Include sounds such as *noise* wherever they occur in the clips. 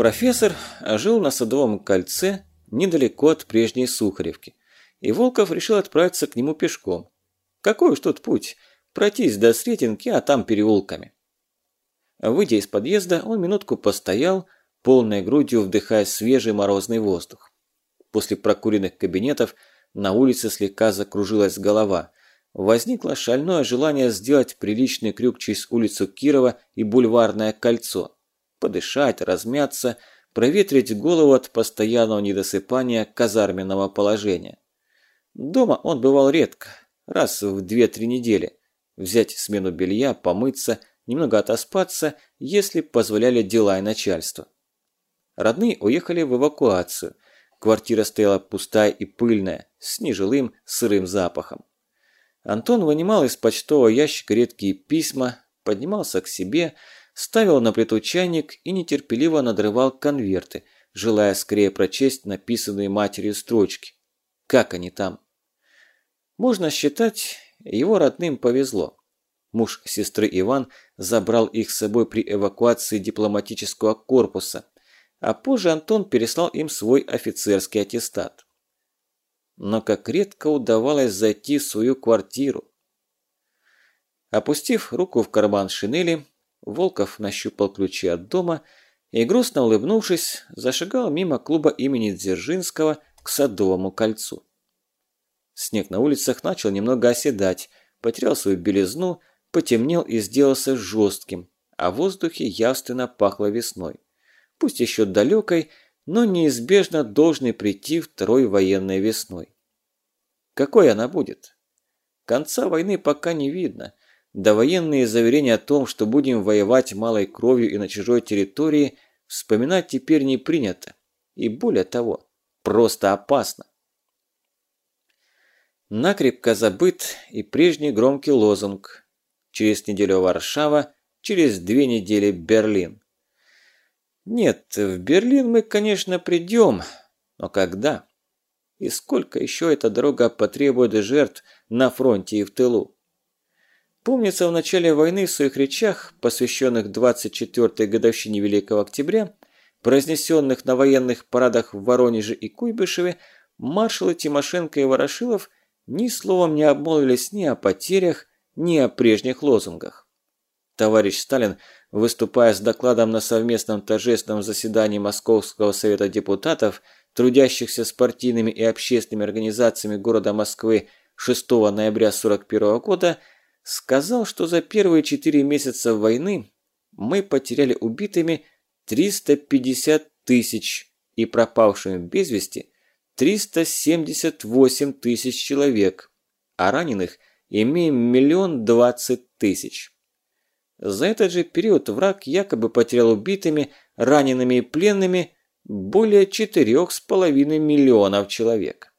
Профессор жил на Садовом кольце недалеко от прежней Сухаревки, и Волков решил отправиться к нему пешком. Какой уж тут путь? Пройтись до Сретенки, а там переулками. Выйдя из подъезда, он минутку постоял, полной грудью вдыхая свежий морозный воздух. После прокуренных кабинетов на улице слегка закружилась голова. Возникло шальное желание сделать приличный крюк через улицу Кирова и бульварное кольцо. Подышать, размяться, проветрить голову от постоянного недосыпания казарменного положения. Дома он бывал редко, раз в 2-3 недели. Взять смену белья, помыться, немного отоспаться, если позволяли дела и начальство. Родные уехали в эвакуацию. Квартира стояла пустая и пыльная, с нежилым сырым запахом. Антон вынимал из почтового ящика редкие письма, поднимался к себе, ставил на плиту чайник и нетерпеливо надрывал конверты, желая скорее прочесть написанные матерью строчки. Как они там? Можно считать, его родным повезло. Муж сестры Иван забрал их с собой при эвакуации дипломатического корпуса, а позже Антон переслал им свой офицерский аттестат. Но как редко удавалось зайти в свою квартиру. Опустив руку в карман шинели, Волков нащупал ключи от дома и, грустно улыбнувшись, зашагал мимо клуба имени Дзержинского к Садовому кольцу. Снег на улицах начал немного оседать, потерял свою белизну, потемнел и сделался жестким, а в воздухе явственно пахло весной пусть еще далекой, но неизбежно должны прийти второй военной весной. Какой она будет? Конца войны пока не видно. Да военные заверения о том, что будем воевать малой кровью и на чужой территории, вспоминать теперь не принято. И более того, просто опасно. Накрепко забыт и прежний громкий лозунг «Через неделю Варшава, через две недели Берлин». Нет, в Берлин мы, конечно, придем, но когда? И сколько еще эта дорога потребует жертв на фронте и в тылу? Помнится, в начале войны в своих речах, посвященных 24-й годовщине Великого Октября, произнесенных на военных парадах в Воронеже и Куйбышеве, маршалы Тимошенко и Ворошилов ни словом не обмолвились ни о потерях, ни о прежних лозунгах. Товарищ Сталин – выступая с докладом на совместном торжественном заседании Московского совета депутатов, трудящихся с партийными и общественными организациями города Москвы 6 ноября 1941 года, сказал, что за первые четыре месяца войны мы потеряли убитыми 350 тысяч и пропавшими без вести 378 тысяч человек, а раненых имеем миллион двадцать тысяч. За этот же период враг якобы потерял убитыми, ранеными и пленными более 4,5 миллионов человек.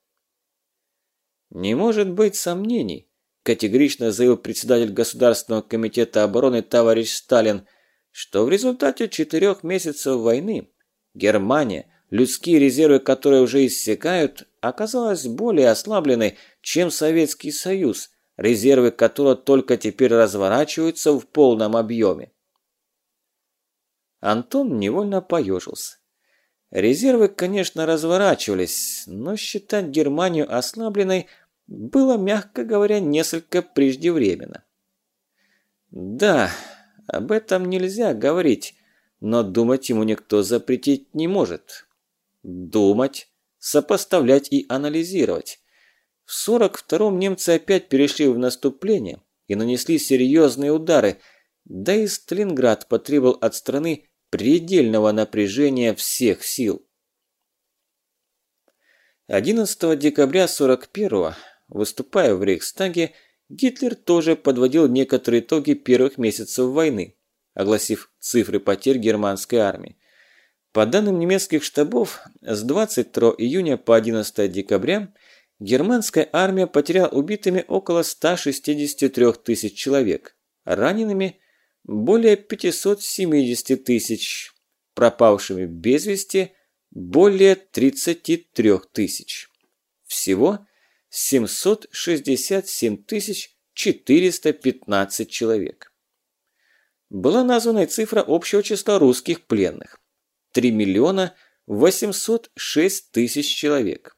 «Не может быть сомнений», – категорично заявил председатель Государственного комитета обороны товарищ Сталин, что в результате четырех месяцев войны Германия, людские резервы которой уже иссякают, оказалась более ослабленной, чем Советский Союз – резервы которого только теперь разворачиваются в полном объеме. Антон невольно поежился. Резервы, конечно, разворачивались, но считать Германию ослабленной было, мягко говоря, несколько преждевременно. Да, об этом нельзя говорить, но думать ему никто запретить не может. Думать, сопоставлять и анализировать. В 42-м немцы опять перешли в наступление и нанесли серьезные удары, да и Сталинград потребовал от страны предельного напряжения всех сил. 11 декабря 41-го, выступая в Рейхстаге, Гитлер тоже подводил некоторые итоги первых месяцев войны, огласив цифры потерь германской армии. По данным немецких штабов, с 22 июня по 11 декабря – Германская армия потеряла убитыми около 163 тысяч человек, ранеными более 570 тысяч, пропавшими без вести более 33 тысяч. Всего 767 тысяч 415 человек. Была названа цифра общего числа русских пленных. 3 миллиона 806 тысяч человек.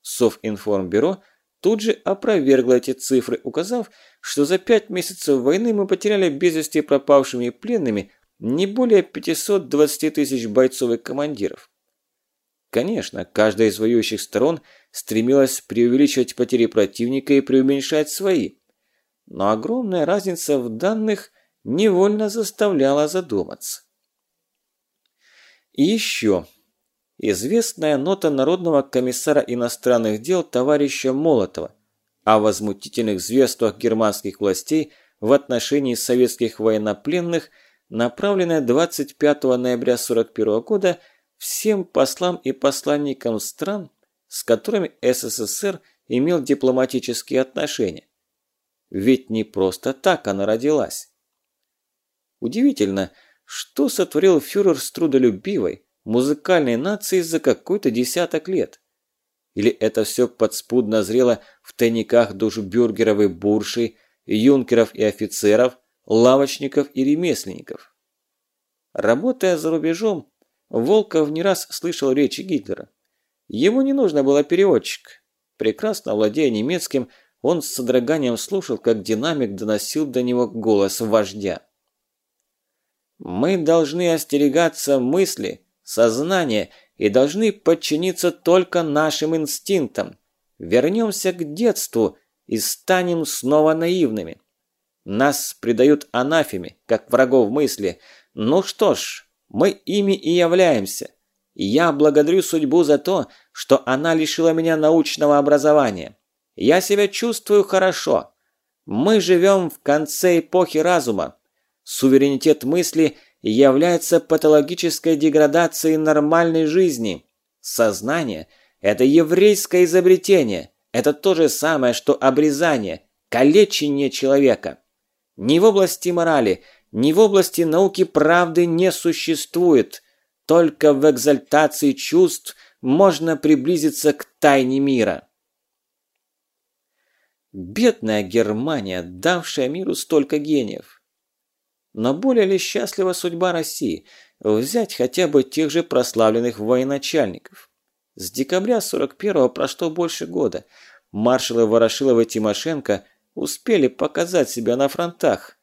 Совинформбюро тут же опровергло эти цифры, указав, что за пять месяцев войны мы потеряли без вести пропавшими и пленными не более 520 тысяч бойцов и командиров. Конечно, каждая из воюющих сторон стремилась преувеличивать потери противника и преуменьшать свои. Но огромная разница в данных невольно заставляла задуматься. И еще. Известная нота Народного комиссара иностранных дел товарища Молотова о возмутительных зверствах германских властей в отношении советских военнопленных, направленная 25 ноября 1941 года всем послам и посланникам стран, с которыми СССР имел дипломатические отношения. Ведь не просто так она родилась. Удивительно, что сотворил фюрер с трудолюбивой, музыкальной нацией за какой-то десяток лет. Или это все подспудно зрело в тайниках душ бюргеров и буршей, юнкеров и офицеров, лавочников и ремесленников. Работая за рубежом, Волков не раз слышал речи Гитлера. Ему не нужно было переводчик. Прекрасно владея немецким, он с содроганием слушал, как динамик доносил до него голос вождя. «Мы должны остерегаться мысли, сознания и должны подчиниться только нашим инстинктам. Вернемся к детству и станем снова наивными. Нас предают анафеме, как врагов мысли. Ну что ж, мы ими и являемся. Я благодарю судьбу за то, что она лишила меня научного образования. Я себя чувствую хорошо. Мы живем в конце эпохи разума. Суверенитет мысли является патологической деградацией нормальной жизни. Сознание – это еврейское изобретение. Это то же самое, что обрезание, калечение человека. Ни в области морали – ни в области науки правды не существует. Только в экзальтации чувств можно приблизиться к тайне мира. Бедная Германия, давшая миру столько гениев. Но более ли счастлива судьба России? Взять хотя бы тех же прославленных военачальников. С декабря 41-го прошло больше года. Маршалы Ворошилов и Тимошенко успели показать себя на фронтах.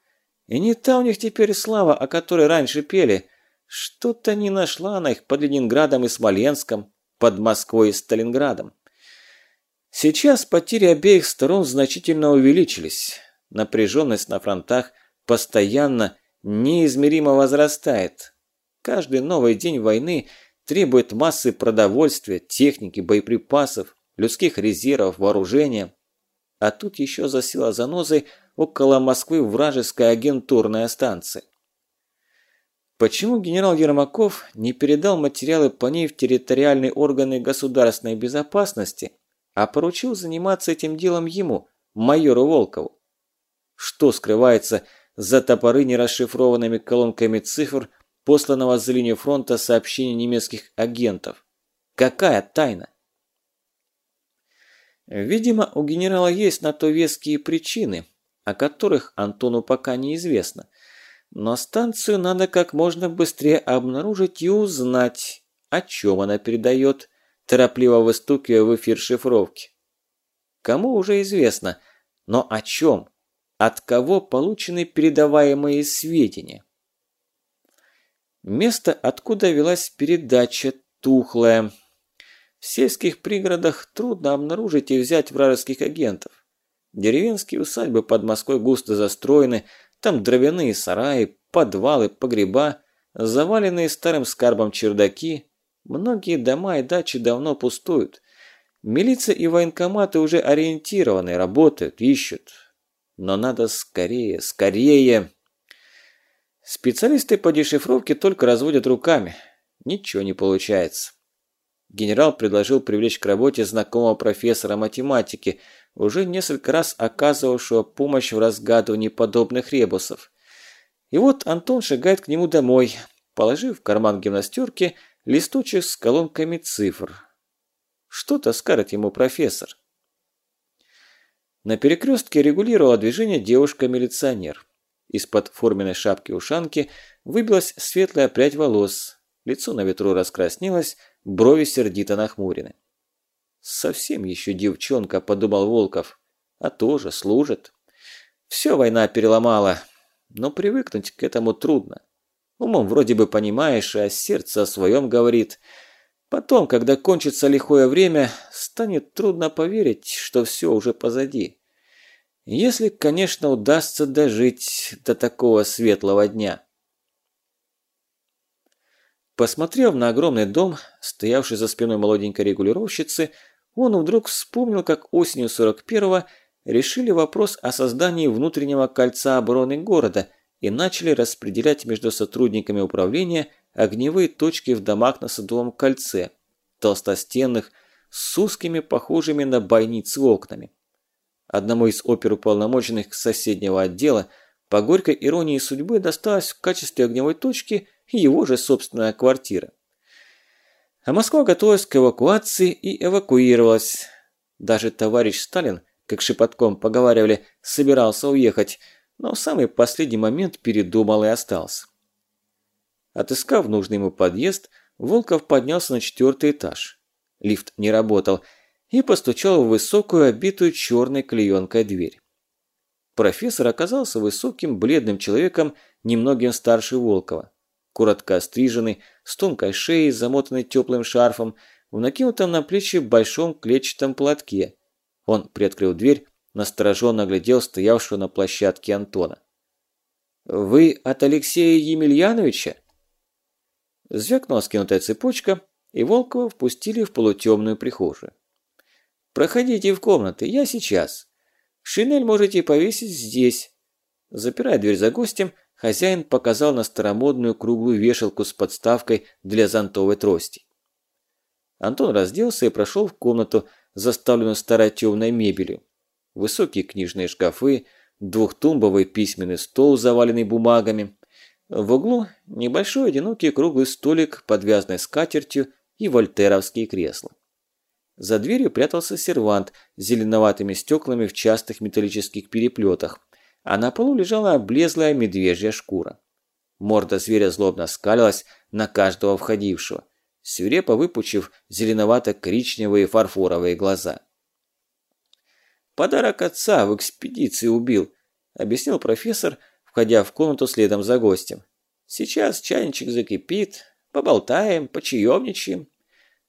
И не та у них теперь слава, о которой раньше пели. Что-то не нашла она их под Ленинградом и Смоленском, под Москвой и Сталинградом. Сейчас потери обеих сторон значительно увеличились. Напряженность на фронтах постоянно, неизмеримо возрастает. Каждый новый день войны требует массы продовольствия, техники, боеприпасов, людских резервов, вооружения. А тут еще засела занозой – около Москвы вражеская агентурная станция. Почему генерал Ермаков не передал материалы по ней в территориальные органы государственной безопасности, а поручил заниматься этим делом ему, майору Волкову? Что скрывается за топоры нерасшифрованными колонками цифр, посланного за линию фронта сообщений немецких агентов? Какая тайна? Видимо, у генерала есть на то веские причины, о которых Антону пока неизвестно. Но станцию надо как можно быстрее обнаружить и узнать, о чем она передает, торопливо выстукивая в эфир шифровки. Кому уже известно, но о чем, от кого получены передаваемые сведения. Место, откуда велась передача, тухлое. В сельских пригородах трудно обнаружить и взять вражеских агентов. Деревенские усадьбы под Москвой густо застроены, там дровяные сараи, подвалы, погреба, заваленные старым скарбом чердаки. Многие дома и дачи давно пустуют. Милиция и военкоматы уже ориентированы, работают, ищут. Но надо скорее, скорее. Специалисты по дешифровке только разводят руками. Ничего не получается. Генерал предложил привлечь к работе знакомого профессора математики – уже несколько раз оказывавшего помощь в разгадывании подобных ребусов. И вот Антон шагает к нему домой, положив в карман гимнастерки листочек с колонками цифр. Что-то скажет ему профессор. На перекрестке регулировала движение девушка-милиционер. Из-под форменной шапки-ушанки выбилась светлая прядь волос. Лицо на ветру раскраснелось, брови сердито нахмурены. «Совсем еще девчонка», – подумал Волков. «А тоже служит». Все война переломала, но привыкнуть к этому трудно. Умом вроде бы понимаешь, а сердце о своем говорит. Потом, когда кончится лихое время, станет трудно поверить, что все уже позади. Если, конечно, удастся дожить до такого светлого дня. Посмотрев на огромный дом, стоявший за спиной молоденькой регулировщицы, он вдруг вспомнил, как осенью 41-го решили вопрос о создании внутреннего кольца обороны города и начали распределять между сотрудниками управления огневые точки в домах на Садовом кольце, толстостенных, с узкими, похожими на бойницы окнами. Одному из оперуполномоченных соседнего отдела по горькой иронии судьбы досталась в качестве огневой точки его же собственная квартира. А Москва готовилась к эвакуации и эвакуировалась. Даже товарищ Сталин, как шепотком поговаривали, собирался уехать, но в самый последний момент передумал и остался. Отыскав нужный ему подъезд, Волков поднялся на четвертый этаж. Лифт не работал и постучал в высокую, обитую черной клеенкой дверь. Профессор оказался высоким, бледным человеком, немногим старше Волкова коротко остриженный, с тонкой шеей, замотанной теплым шарфом, в накинутом на плечи большом клетчатом платке. Он приоткрыл дверь, настороженно оглядел стоявшего на площадке Антона. «Вы от Алексея Емельяновича?» Звякнула скинутая цепочка, и Волкова впустили в полутемную прихожую. «Проходите в комнаты, я сейчас. Шинель можете повесить здесь». Запирая дверь за гостем, хозяин показал на старомодную круглую вешалку с подставкой для зонтовой трости. Антон разделся и прошел в комнату, заставленную старой темной мебелью. Высокие книжные шкафы, двухтумбовый письменный стол, заваленный бумагами. В углу небольшой одинокий круглый столик под вязаной скатертью и вольтеровские кресла. За дверью прятался сервант с зеленоватыми стеклами в частых металлических переплетах, а на полу лежала облезлая медвежья шкура. Морда зверя злобно скалилась на каждого входившего, свирепо выпучив зеленовато-коричневые фарфоровые глаза. «Подарок отца в экспедиции убил», – объяснил профессор, входя в комнату следом за гостем. «Сейчас чайничек закипит, поболтаем, почаемничаем.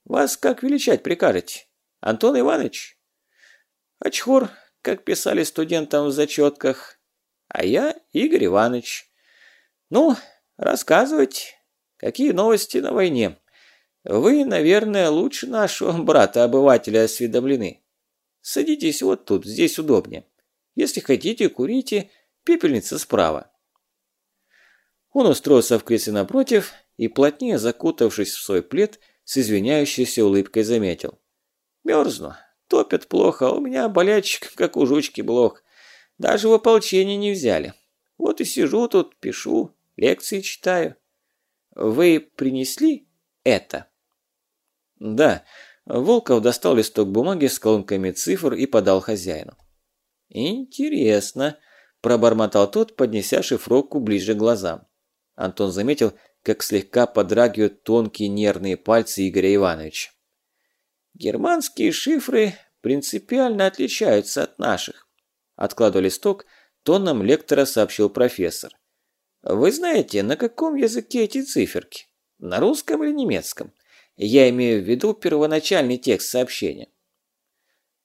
Вас как величать прикажете? Антон Иванович?» «Очхор, как писали студентам в зачетках, а я Игорь Иванович. Ну, рассказывайте, какие новости на войне? Вы, наверное, лучше нашего *laughs* брата-обывателя осведомлены. Садитесь вот тут, здесь удобнее. Если хотите, курите, пепельница справа. Он устроился в кресле напротив и, плотнее закутавшись в свой плед, с извиняющейся улыбкой заметил. «Мерзну, топят плохо, а у меня болячек, как у жучки блох. Даже в ополчение не взяли. Вот и сижу тут, пишу, лекции читаю. Вы принесли это? Да. Волков достал листок бумаги с колонками цифр и подал хозяину. Интересно, пробормотал тот, поднеся шифровку ближе к глазам. Антон заметил, как слегка подрагивают тонкие нервные пальцы Игоря Ивановича. Германские шифры принципиально отличаются от наших. Откладывая листок, тоном лектора сообщил профессор. «Вы знаете, на каком языке эти циферки? На русском или немецком? Я имею в виду первоначальный текст сообщения».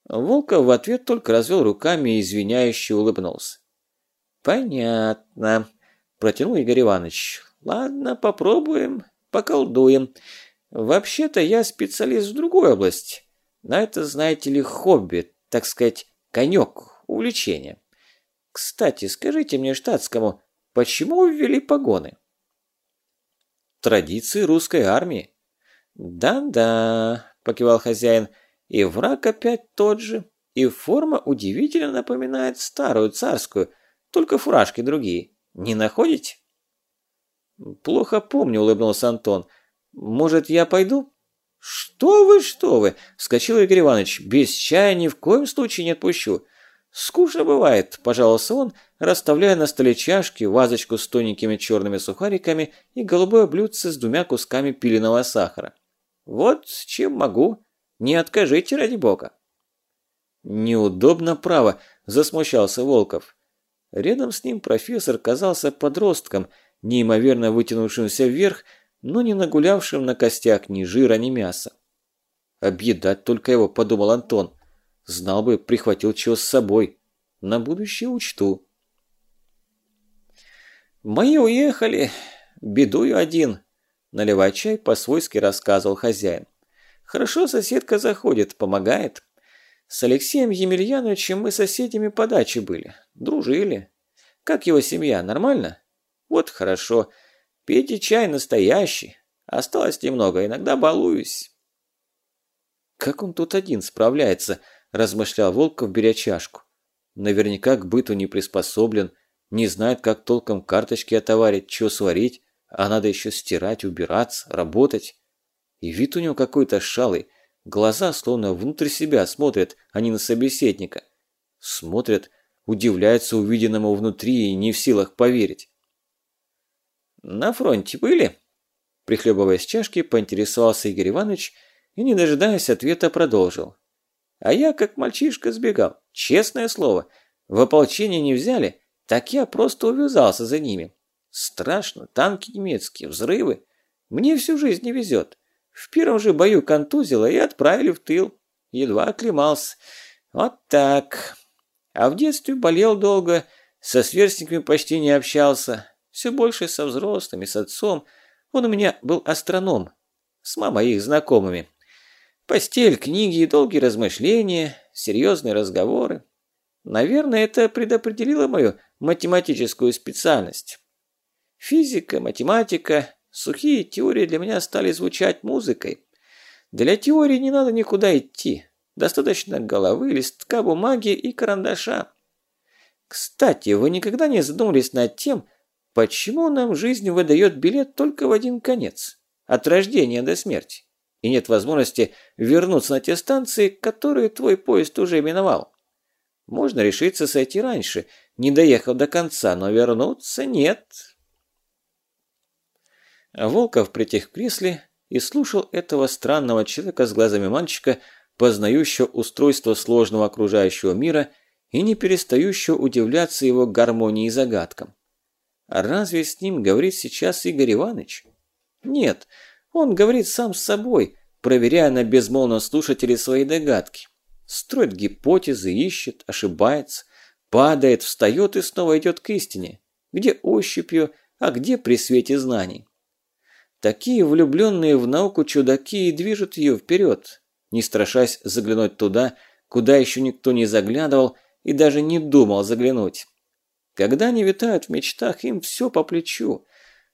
Волков в ответ только развел руками и извиняюще улыбнулся. «Понятно», – протянул Игорь Иванович. «Ладно, попробуем, поколдуем. Вообще-то я специалист в другой области. На это, знаете ли, хобби, так сказать, конек увлечение. Кстати, скажите мне штатскому, почему ввели погоны? Традиции русской армии. Да-да, покивал хозяин, и враг опять тот же, и форма удивительно напоминает старую царскую, только фуражки другие. Не находите? Плохо помню, улыбнулся Антон. Может, я пойду? «Что вы, что вы!» – вскочил Игорь Иванович. «Без чая ни в коем случае не отпущу. Скучно бывает, пожаловался он, расставляя на столе чашки, вазочку с тоненькими черными сухариками и голубое блюдце с двумя кусками пиленого сахара. Вот чем могу. Не откажите ради бога. Неудобно право, засмущался Волков. Рядом с ним профессор казался подростком, неимоверно вытянувшимся вверх, но не нагулявшим на костях ни жира, ни мяса. Объедать только его, подумал Антон. Знал бы, прихватил чего с собой. На будущее учту. «Мои уехали. Бедую один», – наливая чай, по-свойски рассказывал хозяин. «Хорошо соседка заходит, помогает. С Алексеем Емельяновичем мы соседями по даче были. Дружили. Как его семья, нормально? Вот хорошо. Пейте чай настоящий. Осталось немного, иногда балуюсь». «Как он тут один справляется?» – размышлял Волков, беря чашку. «Наверняка к быту не приспособлен, не знает, как толком карточки отоварить, что сварить, а надо еще стирать, убираться, работать. И вид у него какой-то шалый, глаза словно внутрь себя смотрят, а не на собеседника. Смотрят, удивляются увиденному внутри и не в силах поверить. «На фронте были?» Прихлебывая с чашки, поинтересовался Игорь Иванович – и, не дожидаясь ответа, продолжил. А я, как мальчишка, сбегал. Честное слово, в ополчение не взяли, так я просто увязался за ними. Страшно, танки немецкие, взрывы. Мне всю жизнь не везет. В первом же бою контузило и отправили в тыл. Едва оклемался. Вот так. А в детстве болел долго, со сверстниками почти не общался. Все больше со взрослыми, с отцом. Он у меня был астроном. С мамой их знакомыми. Постель, книги, долгие размышления, серьезные разговоры. Наверное, это предопределило мою математическую специальность. Физика, математика, сухие теории для меня стали звучать музыкой. Для теории не надо никуда идти. Достаточно головы, листка бумаги и карандаша. Кстати, вы никогда не задумывались над тем, почему нам жизнь выдает билет только в один конец, от рождения до смерти? И нет возможности вернуться на те станции, которые твой поезд уже миновал. Можно решиться сойти раньше, не доехав до конца, но вернуться нет. Волков притих в кресле и слушал этого странного человека с глазами мальчика, познающего устройство сложного окружающего мира и не перестающего удивляться его гармонии и загадкам. А разве с ним говорит сейчас Игорь Иванович? Нет, он говорит сам с собой, проверяя на безмолвном слушателе свои догадки. Строит гипотезы, ищет, ошибается, падает, встает и снова идет к истине. Где ощупью, а где при свете знаний. Такие влюбленные в науку чудаки и движут ее вперед, не страшась заглянуть туда, куда еще никто не заглядывал и даже не думал заглянуть. Когда они витают в мечтах, им все по плечу –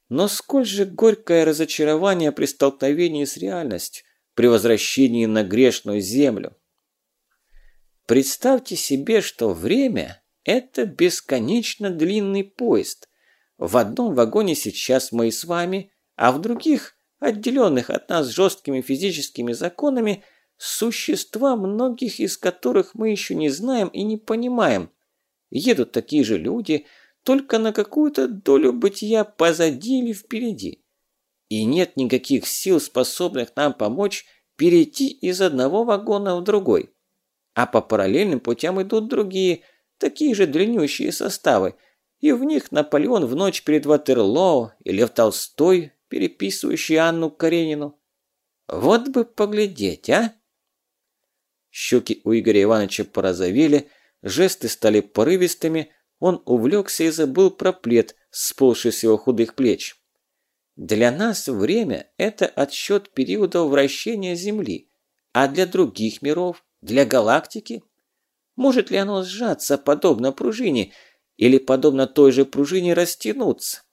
но сколь же горькое разочарование при столкновении с реальностью, при возвращении на грешную землю. Представьте себе, что время – это бесконечно длинный поезд. В одном вагоне сейчас мы с вами, а в других, отделенных от нас жесткими физическими законами, существа, многих из которых мы еще не знаем и не понимаем. Едут такие же люди – только на какую-то долю бытия позади или впереди. И нет никаких сил, способных нам помочь перейти из одного вагона в другой. А по параллельным путям идут другие, такие же длиннющие составы, и в них Наполеон в ночь перед Ватерлоо и Лев Толстой, переписывающий Анну Каренину. Вот бы поглядеть, а? Щеки у Игоря Ивановича порозовели, жесты стали порывистыми, он увлекся и забыл про плед, сползший с его худых плеч. Для нас время – это отсчет периода вращения Земли, а для других миров, для галактики? Может ли оно сжаться, подобно пружине, или, подобно той же пружине, растянуться?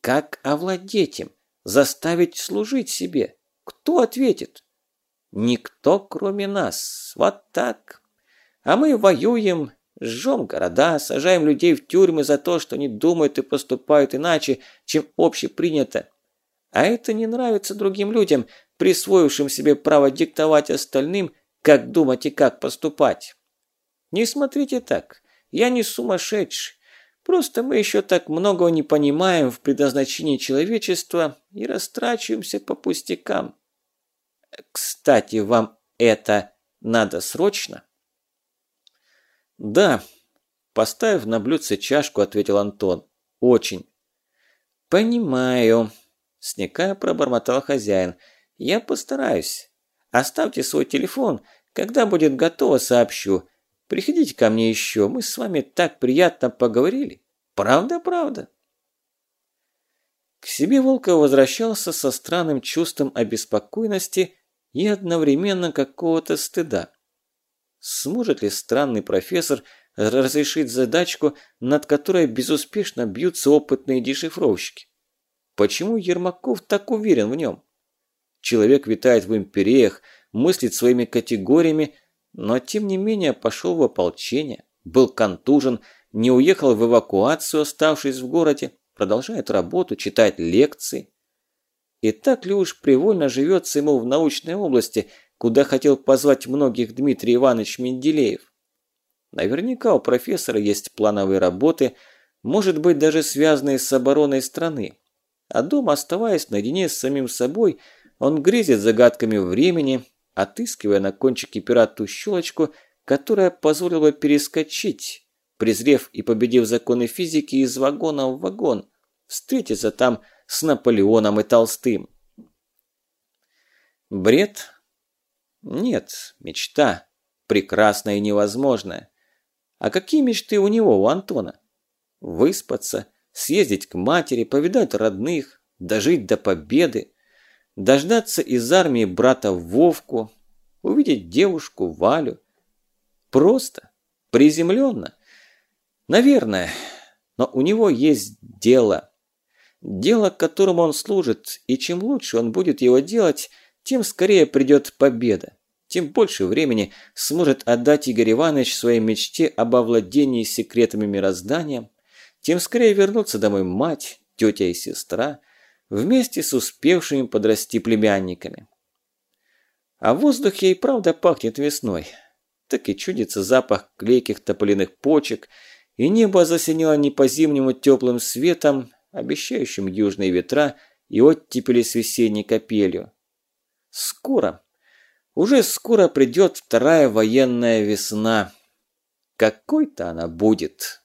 Как овладеть им, заставить служить себе? Кто ответит? Никто, кроме нас. Вот так. А мы воюем, Жжем города, сажаем людей в тюрьмы за то, что они думают и поступают иначе, чем общепринято. А это не нравится другим людям, присвоившим себе право диктовать остальным, как думать и как поступать. Не смотрите так, я не сумасшедший. Просто мы еще так много не понимаем в предназначении человечества и растрачиваемся по пустякам. Кстати, вам это надо срочно? Да, поставив на блюдце чашку, ответил Антон. Очень. Понимаю, сникая пробормотал хозяин. Я постараюсь. Оставьте свой телефон, когда будет готово, сообщу. Приходите ко мне еще, мы с вами так приятно поговорили. Правда, правда?» К себе Волков возвращался со странным чувством обеспокоенности и одновременно какого-то стыда. Сможет ли странный профессор разрешить задачку, над которой безуспешно бьются опытные дешифровщики? Почему Ермаков так уверен в нем? Человек витает в империях, мыслит своими категориями, но тем не менее пошел в ополчение, был контужен, не уехал в эвакуацию, оставшись в городе, продолжает работу, читает лекции. И так ли уж привольно живется ему в научной области, куда хотел позвать многих Дмитрий Иванович Менделеев? Наверняка у профессора есть плановые работы, может быть даже связанные с обороной страны. А дома, оставаясь наедине с самим собой, он грезит загадками времени, отыскивая на кончике пера ту щелочку, которая позволила перескочить, презрев и победив законы физики из вагона в вагон, встретиться там с Наполеоном и Толстым. Бред? Нет, мечта. Прекрасная и невозможная. А какие мечты у него, у Антона? Выспаться, съездить к матери, повидать родных, дожить до победы, дождаться из армии брата Вовку, увидеть девушку Валю. Просто, приземленно. Наверное, но у него есть дело. Дело, которому он служит, и чем лучше он будет его делать, тем скорее придет победа. Тем больше времени сможет отдать Игорь Иванович своей мечте об овладении секретами мироздания, тем скорее вернутся домой мать, тетя и сестра, вместе с успевшими подрасти племянниками. А в воздухе и правда пахнет весной. Так и чудится запах клейких тополиных почек, и небо засинело не по-зимнему теплым светом, обещающим южные ветра и оттепели с весенней капелью. Скоро, уже скоро придет вторая военная весна. Какой-то она будет.